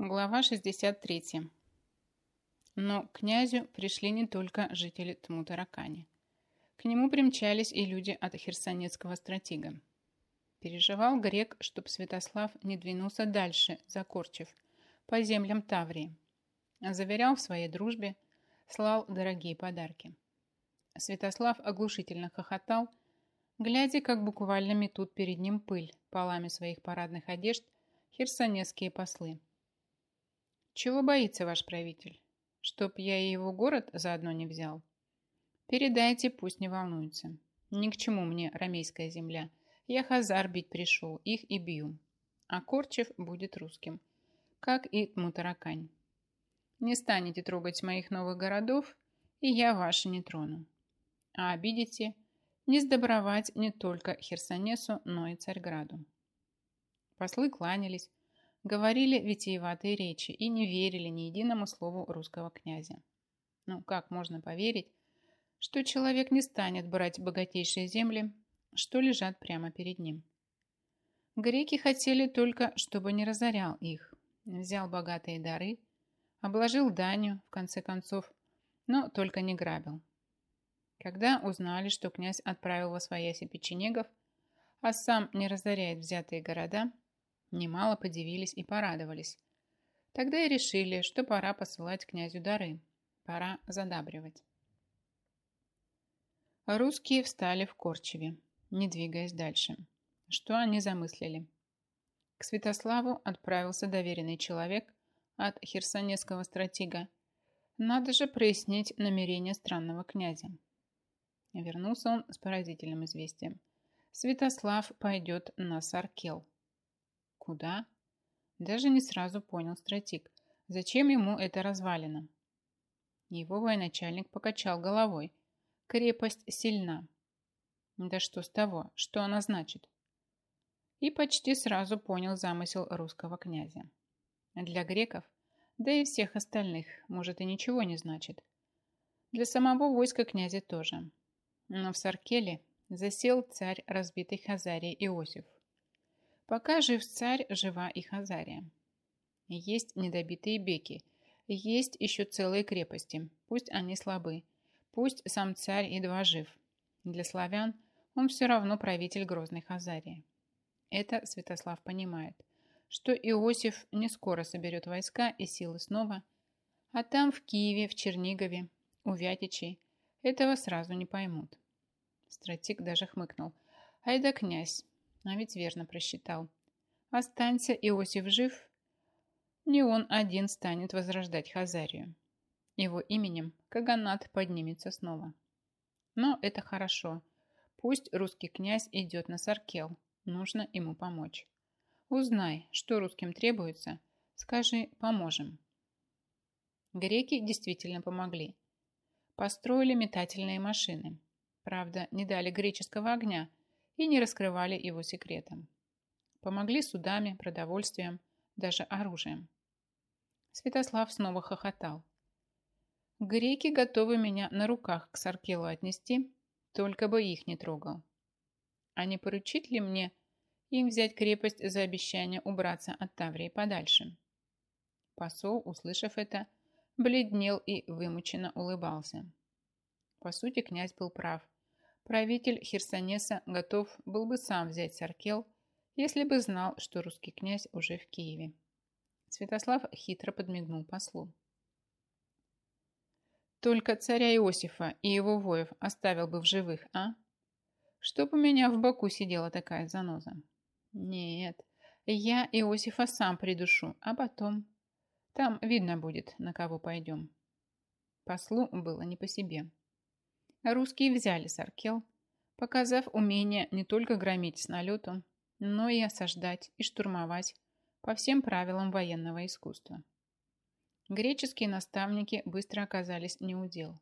Глава 63. Но к князю пришли не только жители Тмутаракани. К нему примчались и люди от херсонецкого стратега. Переживал грек, чтоб Святослав не двинулся дальше, закорчив, по землям Таврии. Заверял в своей дружбе, слал дорогие подарки. Святослав оглушительно хохотал, глядя, как буквально метут перед ним пыль полами своих парадных одежд херсонесские послы. Чего боится ваш правитель? Чтоб я и его город заодно не взял? Передайте, пусть не волнуется. Ни к чему мне рамейская земля. Я хазар бить пришел, их и бью. А Корчев будет русским, как и Мутаракань. Не станете трогать моих новых городов, и я ваши не трону. А обидите, не сдобровать не только Херсонесу, но и Царьграду. Послы кланялись, говорили витиеватые речи и не верили ни единому слову русского князя. Ну, как можно поверить, что человек не станет брать богатейшие земли, что лежат прямо перед ним? Греки хотели только, чтобы не разорял их, взял богатые дары, обложил данью, в конце концов, но только не грабил. Когда узнали, что князь отправил во свояси печенегов, а сам не разоряет взятые города – Немало подивились и порадовались. Тогда и решили, что пора посылать князю дары. Пора задабривать. Русские встали в Корчеве, не двигаясь дальше. Что они замыслили? К Святославу отправился доверенный человек от херсонесского стратега. Надо же прояснить намерение странного князя. Вернулся он с поразительным известием. Святослав пойдет на Саркел. Куда? Даже не сразу понял стратик. Зачем ему это развалено? Его военачальник покачал головой. Крепость сильна. Да что с того? Что она значит? И почти сразу понял замысел русского князя. Для греков, да и всех остальных, может и ничего не значит. Для самого войска князя тоже. Но в Саркеле засел царь разбитой Хазарии Иосиф. Пока жив царь, жива и Хазария. Есть недобитые беки, есть еще целые крепости, пусть они слабы, пусть сам царь едва жив. Для славян он все равно правитель грозной Хазарии. Это Святослав понимает, что Иосиф не скоро соберет войска и силы снова, а там в Киеве, в Чернигове, у Вятичей этого сразу не поймут. Стратик даже хмыкнул. Айда, князь, а ведь верно просчитал. Останься Иосиф жив, не он один станет возрождать Хазарию. Его именем Каганат поднимется снова. Но это хорошо. Пусть русский князь идет на Саркел. Нужно ему помочь. Узнай, что русским требуется. Скажи, поможем. Греки действительно помогли. Построили метательные машины. Правда, не дали греческого огня, и не раскрывали его секретом. Помогли судами, продовольствием, даже оружием. Святослав снова хохотал. Греки готовы меня на руках к Саркелу отнести, только бы их не трогал. А не поручить ли мне им взять крепость за обещание убраться от Таврии подальше? Посол, услышав это, бледнел и вымученно улыбался. По сути, князь был прав – Правитель Херсонеса готов был бы сам взять Саркел, если бы знал, что русский князь уже в Киеве. Святослав хитро подмигнул послу. Только царя Иосифа и его воев оставил бы в живых, а? Чтоб у меня в боку сидела такая заноза. Нет, я Иосифа сам придушу, а потом... Там видно будет, на кого пойдем. Послу было не по себе. Русские взяли Саркел, показав умение не только громить с налету, но и осаждать и штурмовать по всем правилам военного искусства. Греческие наставники быстро оказались неудел.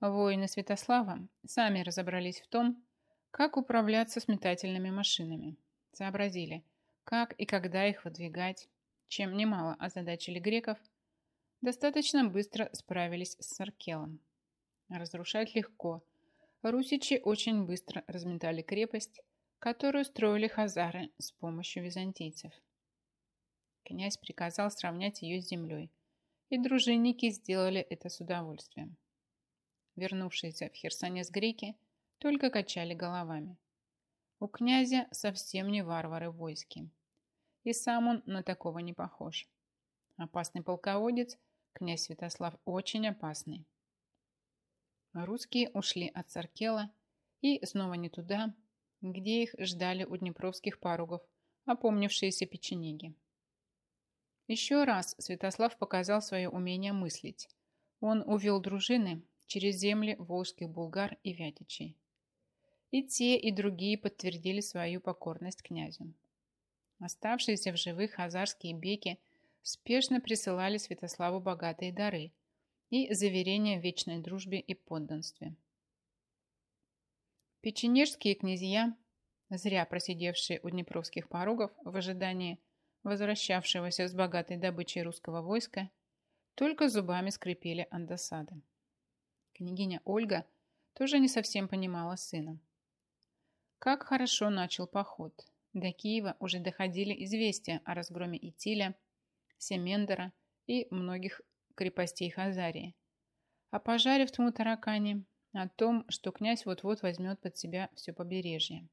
Воины Святослава сами разобрались в том, как управляться с метательными машинами. Сообразили, как и когда их выдвигать, чем немало озадачили греков, достаточно быстро справились с Саркелом. Разрушать легко. Русичи очень быстро разметали крепость, которую строили хазары с помощью византийцев. Князь приказал сравнять ее с землей, и дружинники сделали это с удовольствием. Вернувшиеся в Херсонес греки только качали головами. У князя совсем не варвары в войске. И сам он на такого не похож. Опасный полководец, князь Святослав очень опасный. Русские ушли от Саркела и снова не туда, где их ждали у днепровских паругов опомнившиеся печенеги. Еще раз Святослав показал свое умение мыслить. Он увел дружины через земли волжских булгар и вятичей. И те, и другие подтвердили свою покорность князю. Оставшиеся в живых хазарские беки спешно присылали Святославу богатые дары и заверения в вечной дружбе и подданстве. Печенежские князья, зря просидевшие у днепровских порогов в ожидании возвращавшегося с богатой добычей русского войска, только зубами скрипели от досады. Княгиня Ольга тоже не совсем понимала сына. Как хорошо начал поход. До Киева уже доходили известия о разгроме Итиля, Семендера и многих крепостей Хазарии. О пожаре в Тмутаракане, о том, что князь вот-вот возьмет под себя все побережье.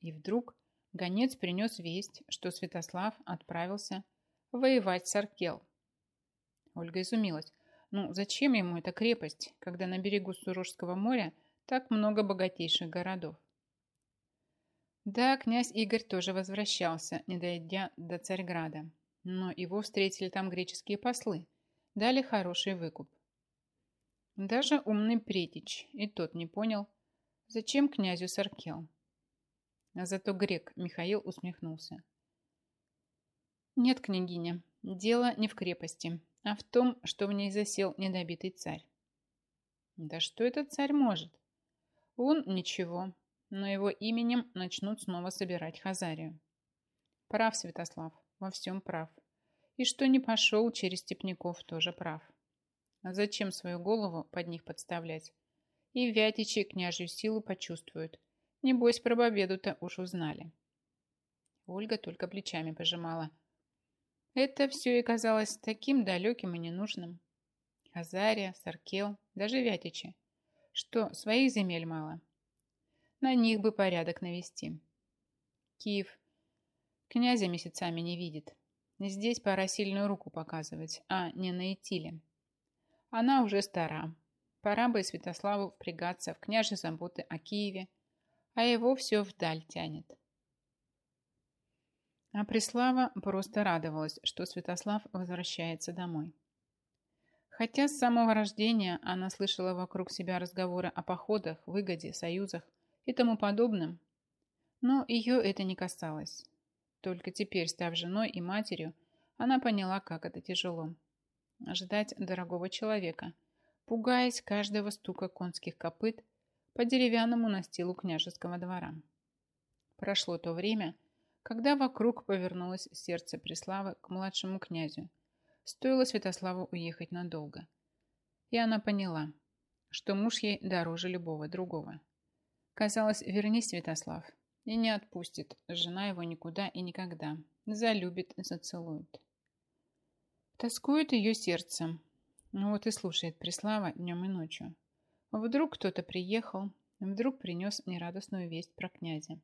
И вдруг гонец принес весть, что Святослав отправился воевать с Аркел. Ольга изумилась. Ну, зачем ему эта крепость, когда на берегу Сурожского моря так много богатейших городов? Да, князь Игорь тоже возвращался, не дойдя до Царьграда. Но его встретили там греческие послы, дали хороший выкуп. Даже умный Претич и тот не понял, зачем князю Саркел. А зато грек Михаил усмехнулся. Нет, княгиня, дело не в крепости, а в том, что в ней засел недобитый царь. Да что этот царь может? Он ничего, но его именем начнут снова собирать Хазарию. Прав, Святослав, во всем прав. И что не пошел через степняков, тоже прав. А зачем свою голову под них подставлять? И вятичи княжью силу почувствуют. Небось, про победу-то уж узнали. Ольга только плечами пожимала. Это все и казалось таким далеким и ненужным. Хазария, Саркел, даже Вятичи. Что, своих земель мало? На них бы порядок навести. Киев князя месяцами не видит. Здесь пора сильную руку показывать, а не на Итиле. Она уже стара. Пора бы Святославу впрягаться в княжьи заботы о Киеве, а его все вдаль тянет. А Преслава просто радовалась, что Святослав возвращается домой. Хотя с самого рождения она слышала вокруг себя разговоры о походах, выгоде, союзах и тому подобным. Но ее это не касалось. Только теперь, став женой и матерью, она поняла, как это тяжело. Ждать дорогого человека, пугаясь каждого стука конских копыт по деревянному настилу княжеского двора. Прошло то время, когда вокруг повернулось сердце Преславы к младшему князю. Стоило Святославу уехать надолго. И она поняла, что муж ей дороже любого другого. Казалось, вернись, Святослав, и не отпустит жена его никуда и никогда. Залюбит, зацелует. Тоскует ее сердце. Ну вот и слушает Преслава днем и ночью. Вдруг кто-то приехал, вдруг принес нерадостную весть про князя.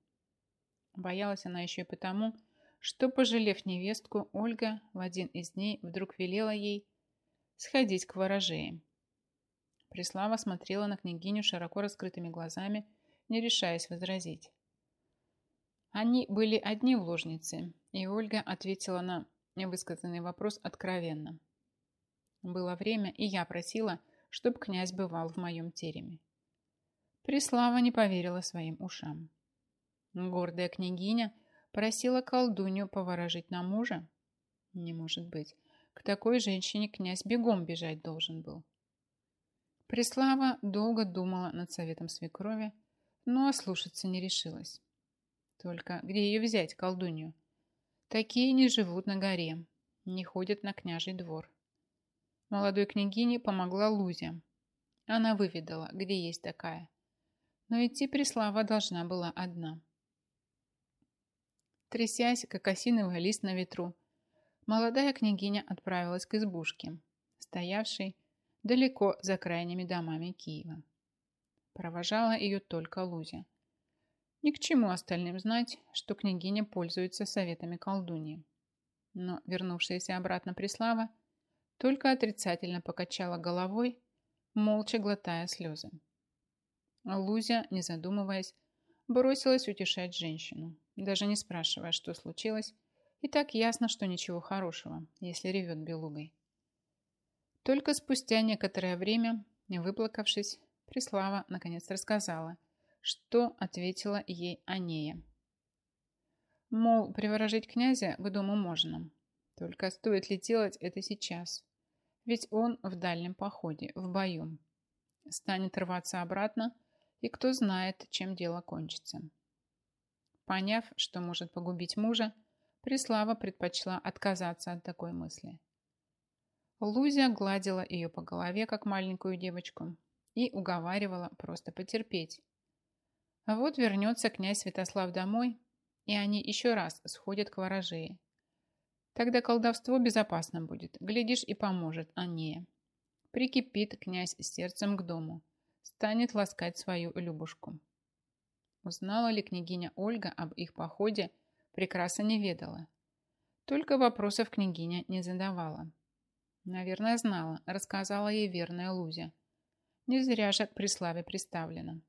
Боялась она еще и потому, что, пожалев невестку, Ольга в один из дней вдруг велела ей сходить к ворожеям. Преслава смотрела на княгиню широко раскрытыми глазами не решаясь возразить. Они были одни в ложнице, и Ольга ответила на невысказанный вопрос откровенно. Было время, и я просила, чтобы князь бывал в моем тереме. Преслава не поверила своим ушам. Гордая княгиня просила колдунью поворожить на мужа? Не может быть. К такой женщине князь бегом бежать должен был. Преслава долго думала над советом свекрови, но ослушаться не решилась. Только где ее взять, колдунью? Такие не живут на горе, не ходят на княжий двор. Молодой княгине помогла Лузя. Она выведала, где есть такая. Но идти Преслава должна была одна. Трясясь, как осиновый лист на ветру, молодая княгиня отправилась к избушке, стоявшей далеко за крайними домами Киева. Провожала ее только Лузя. Ни к чему остальным знать, что княгиня пользуется советами колдуньи. Но вернувшаяся обратно Преслава только отрицательно покачала головой, молча глотая слезы. Лузя, не задумываясь, бросилась утешать женщину, даже не спрашивая, что случилось, и так ясно, что ничего хорошего, если ревет белугой. Только спустя некоторое время, выплакавшись, Преслава наконец рассказала, что ответила ей Анея. Мол, приворожить князя к дому можно, только стоит ли делать это сейчас? Ведь он в дальнем походе, в бою. Станет рваться обратно, и кто знает, чем дело кончится. Поняв, что может погубить мужа, Преслава предпочла отказаться от такой мысли. Лузя гладила ее по голове, как маленькую девочку, и уговаривала просто потерпеть. А вот вернется князь Святослав домой, и они еще раз сходят к ворожее. Тогда колдовство безопасно будет, глядишь и поможет Анне. Прикипит князь сердцем к дому, станет ласкать свою Любушку. Узнала ли княгиня Ольга об их походе, прекрасно не ведала. Только вопросов княгиня не задавала. Наверное, знала, рассказала ей верная Лузя. Не зря же к Преславе приставлена.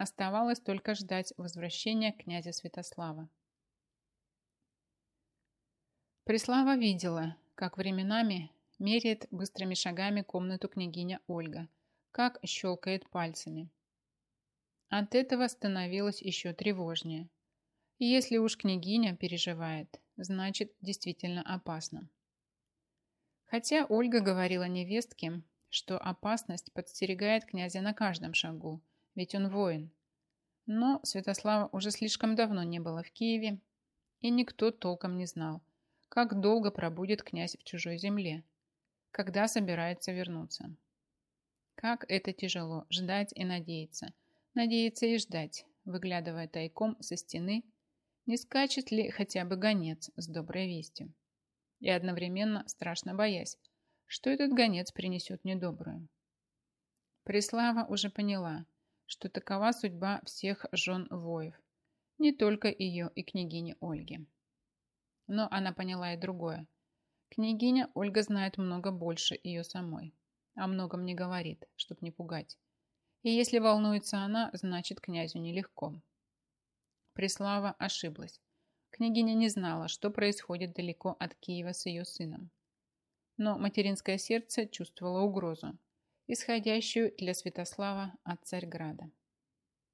Оставалось только ждать возвращения князя Святослава. Преслава видела, как временами меряет быстрыми шагами комнату княгиня Ольга, как щелкает пальцами. От этого становилось еще тревожнее. И если уж княгиня переживает, значит действительно опасно. Хотя Ольга говорила невестке, что опасность подстерегает князя на каждом шагу, ведь он воин. Но Святослава уже слишком давно не было в Киеве, и никто толком не знал, как долго пробудет князь в чужой земле, когда собирается вернуться. Как это тяжело ждать и надеяться, надеяться и ждать, выглядывая тайком со стены, не скачет ли хотя бы гонец с доброй вестью. И одновременно страшно боясь, что этот гонец принесет недобрую. Преслава уже поняла, что такова судьба всех жен воев, не только ее и княгини Ольги. Но она поняла и другое. Княгиня Ольга знает много больше ее самой. О многом не говорит, чтоб не пугать. И если волнуется она, значит князю нелегко. Преслава ошиблась. Княгиня не знала, что происходит далеко от Киева с ее сыном. Но материнское сердце чувствовало угрозу, исходящую для Святослава от Царьграда.